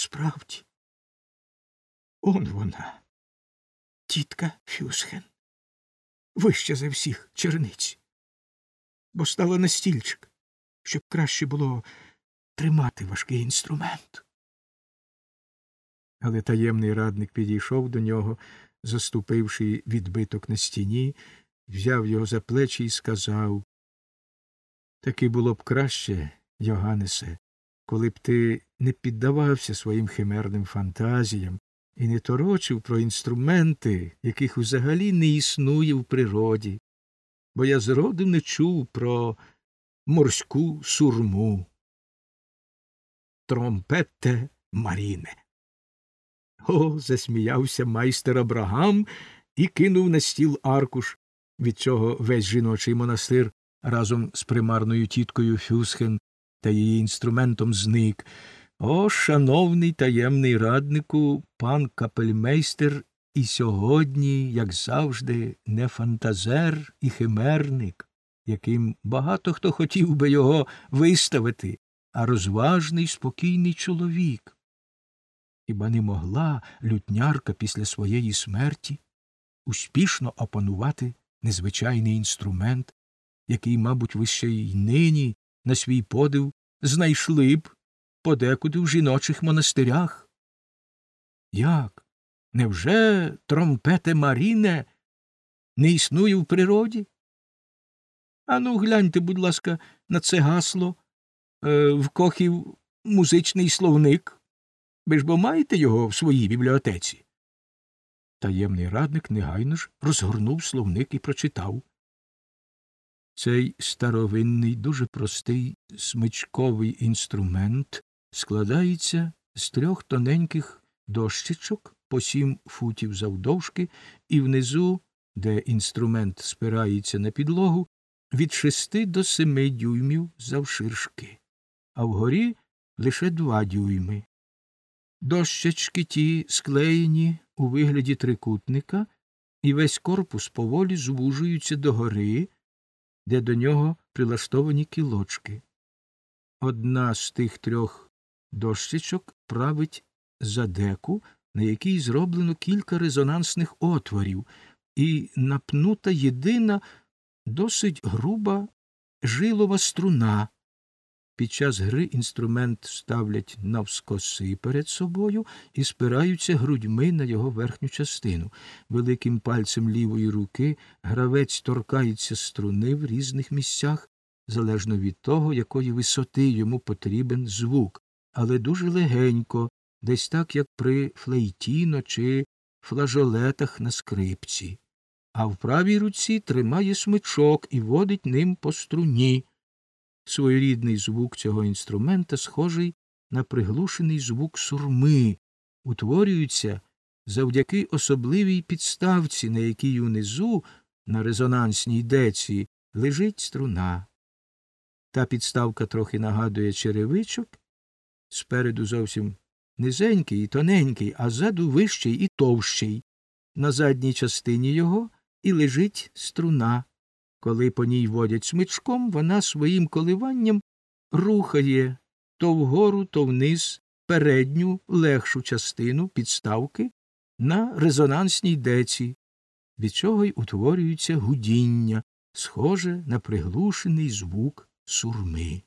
Справді, он вона, тітка Фюсхен, вища за всіх черниць, бо стала на стільчик, щоб краще було тримати важкий інструмент. Але таємний радник підійшов до нього, заступивши відбиток на стіні, взяв його за плечі і сказав Таки було б краще, Йоганнесе, коли б ти не піддавався своїм химерним фантазіям і не торочив про інструменти, яких взагалі не існує в природі, бо я зроду не чув про морську сурму. Тромпетте Маріне. О, засміявся майстер Абрагам і кинув на стіл аркуш, від чого весь жіночий монастир разом з примарною тіткою Фюсхен та її інструментом зник. О, шановний таємний раднику, пан капельмейстер і сьогодні, як завжди, не фантазер і химерник, яким багато хто хотів би його виставити, а розважний, спокійний чоловік. Хіба не могла лютнярка після своєї смерті успішно опанувати незвичайний інструмент, який, мабуть, ви ще й нині на свій подив знайшли б подекуди в жіночих монастирях? Як? Невже тромпете Маріне не існує в природі? Ану, гляньте, будь ласка, на це гасло е, в кохів музичний словник. Ви ж бо маєте його в своїй бібліотеці? Таємний радник негайно ж розгорнув словник і прочитав. Цей старовинний, дуже простий смичковий інструмент складається з трьох тоненьких дощечок по сім футів завдовжки, і внизу, де інструмент спирається на підлогу, від шести до семи дюймів завширшки, а вгорі лише два дюйми. Дощечки ті склеєні у вигляді трикутника, і весь корпус поволі звужується догори, де до нього прилаштовані кілочки. Одна з тих трьох дощечок править задеку, на якій зроблено кілька резонансних отворів, і напнута єдина досить груба жилова струна. Під час гри інструмент ставлять навскоси перед собою і спираються грудьми на його верхню частину. Великим пальцем лівої руки гравець торкається струни в різних місцях, залежно від того, якої висоти йому потрібен звук, але дуже легенько, десь так, як при флейтіно чи флажолетах на скрипці. А в правій руці тримає смичок і водить ним по струні. Своєрідний звук цього інструмента схожий на приглушений звук сурми, утворюється завдяки особливій підставці, на якій унизу, на резонансній деці, лежить струна. Та підставка трохи нагадує черевичок, спереду зовсім низенький і тоненький, а ззаду вищий і товщий. На задній частині його і лежить струна. Коли по ній водять смичком, вона своїм коливанням рухає то вгору, то вниз передню легшу частину підставки на резонансній деці, від чого й утворюється гудіння, схоже на приглушений звук сурми.